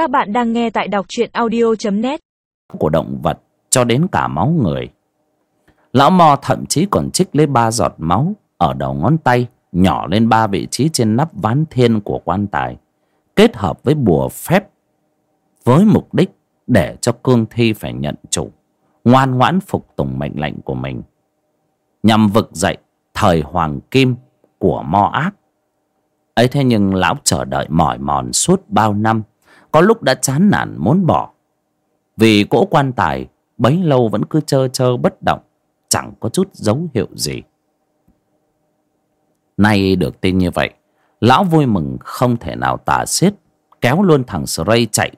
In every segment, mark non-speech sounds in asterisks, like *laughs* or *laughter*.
Các bạn đang nghe tại đọc truyện audio.net Của động vật cho đến cả máu người. Lão Mo thậm chí còn trích lấy ba giọt máu Ở đầu ngón tay, Nhỏ lên ba vị trí trên nắp ván thiên của quan tài, Kết hợp với bùa phép Với mục đích Để cho cương thi phải nhận chủ, Ngoan ngoãn phục tùng mệnh lệnh của mình, Nhằm vực dậy Thời hoàng kim Của Mo ác. Ấy thế nhưng lão chờ đợi mỏi mòn suốt bao năm có lúc đã chán nản, muốn bỏ. Vì cỗ quan tài, bấy lâu vẫn cứ trơ trơ bất động, chẳng có chút dấu hiệu gì. Nay được tin như vậy, lão vui mừng không thể nào tả xiết, kéo luôn thằng Sray chạy,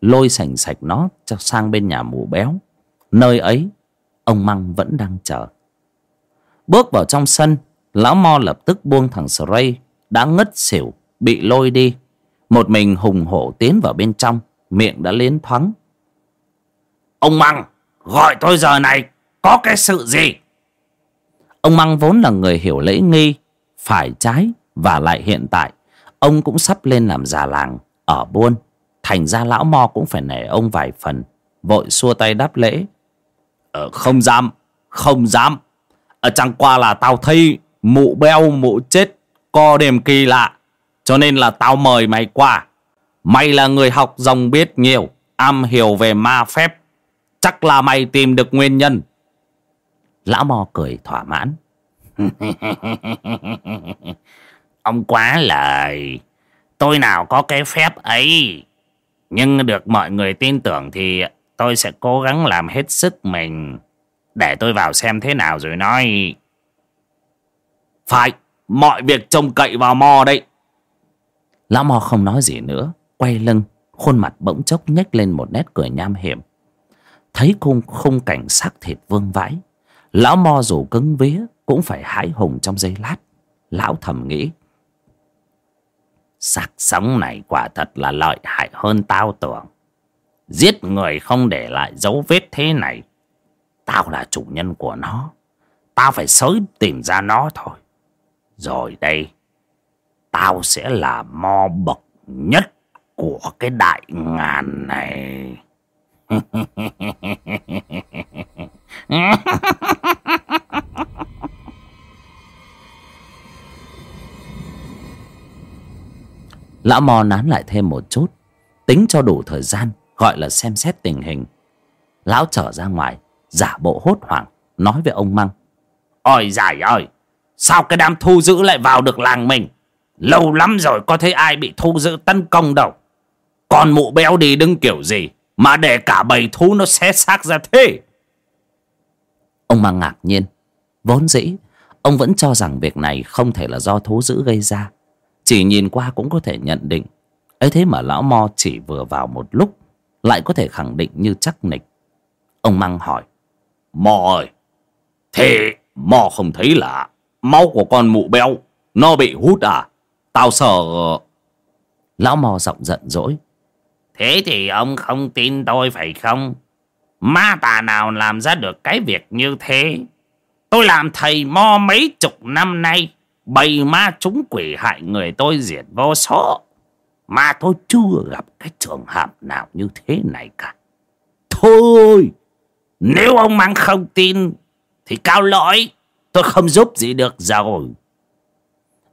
lôi sành sạch nó cho sang bên nhà mù béo. Nơi ấy, ông măng vẫn đang chờ. Bước vào trong sân, lão mo lập tức buông thằng Sray đã ngất xỉu, bị lôi đi một mình hùng hổ tiến vào bên trong miệng đã liến thoáng. Ông măng gọi tôi giờ này có cái sự gì? Ông măng vốn là người hiểu lễ nghi phải trái và lại hiện tại. Ông cũng sắp lên làm già làng ở buôn. Thành ra lão mo cũng phải nể ông vài phần vội xua tay đáp lễ. Ờ, không dám không dám. Ở chẳng qua là tao thấy mụ beo mụ chết co đềm kỳ lạ cho nên là tao mời mày qua. Mày là người học rồng biết nhiều, am hiểu về ma phép. Chắc là mày tìm được nguyên nhân. Lão mò cười thỏa mãn. *laughs* Ông quá lời. Tôi nào có cái phép ấy. Nhưng được mọi người tin tưởng thì tôi sẽ cố gắng làm hết sức mình. Để tôi vào xem thế nào rồi nói. Phải, mọi việc trông cậy vào mò đấy lão mò không nói gì nữa, quay lưng, khuôn mặt bỗng chốc nhếch lên một nét cười nham hiểm. Thấy khung khung cảnh xác thịt vương vãi, lão mo dù cứng vía cũng phải hãi hùng trong giây lát. Lão thầm nghĩ, xác sống này quả thật là lợi hại hơn tao tưởng. Giết người không để lại dấu vết thế này. Tao là chủ nhân của nó, tao phải sớm tìm ra nó thôi. Rồi đây. Tao sẽ là mo bậc nhất Của cái đại ngàn này. *laughs* Lão mò nán lại thêm một chút, Tính cho đủ thời gian, Gọi là xem xét tình hình. Lão trở ra ngoài, Giả bộ hốt hoảng, Nói với ông Măng. Ôi giải ơi, Sao cái đám thu giữ lại vào được làng mình? Lâu lắm rồi có thấy ai bị thu giữ tấn công đâu. Còn mụ béo đi đứng kiểu gì Mà để cả bầy thú nó xé xác ra thế? Ông mang ngạc nhiên. Vốn dĩ Ông vẫn cho rằng việc này không thể là do thú dữ gây ra. Chỉ nhìn qua cũng có thể nhận định. Ấy thế mà lão mo chỉ vừa vào một lúc Lại có thể khẳng định như chắc nịch. Ông Măng hỏi Mò ơi Thế mò không thấy là Máu của con mụ béo Nó bị hút à Tao sợ Lão mò giọng giận dỗi. Thế thì ông không tin tôi phải không? Ma tà nào làm ra được cái việc như thế? Tôi làm thầy mo mấy chục năm nay Bầy ma chúng quỷ hại người tôi diệt vô số. Mà tôi chưa gặp cái trường hợp nào như thế này cả. Thôi! Nếu ông mang không tin Thì cao lỗi. Tôi không giúp gì được rồi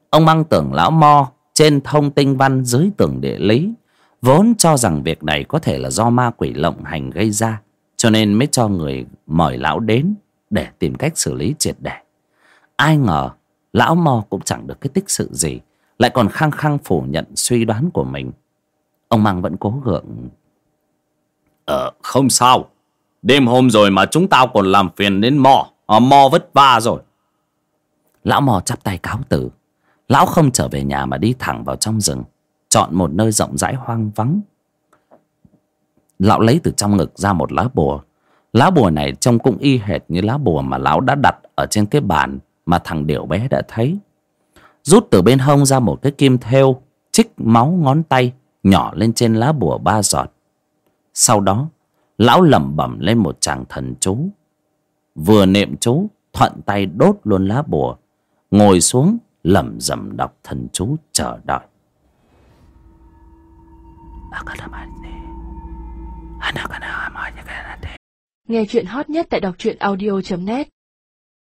Ông mang tưởng lão mo Trên thông tinh văn dưới tưởng địa lý Vốn cho rằng việc này có thể là do ma quỷ lộng hành gây ra Cho nên mới cho người mời lão đến Để tìm cách xử lý triệt để. Ai ngờ Lão mo cũng chẳng được cái tích sự gì Lại còn khăng khăng phủ nhận suy đoán của mình. Ông mang vẫn cố gượng. Ờ không sao. Đêm hôm rồi mà chúng tao còn làm phiền đến mò à, Mò vất vả rồi. Lão mò chắp tay cáo từ Lão không trở về nhà mà đi thẳng vào trong rừng, Chọn một nơi rộng rãi hoang vắng. Lão lấy từ trong ngực ra một lá bùa. Lá bùa này trông cũng y hệt như lá bùa mà lão đã đặt ở trên cái bàn Mà thằng điểu bé đã thấy. Rút từ bên hông ra một cái kim thêu, Chích máu ngón tay Nhỏ lên trên lá bùa ba giọt. Sau đó, Lão lẩm bẩm lên một tràng thần chú. Vừa niệm chú, Thuận tay đốt luôn lá bùa, ngồi xuống lẩm rẩm đọc thần chú chờ đợi. Nghe chuyện hot nhất tại đọc truyện audio.net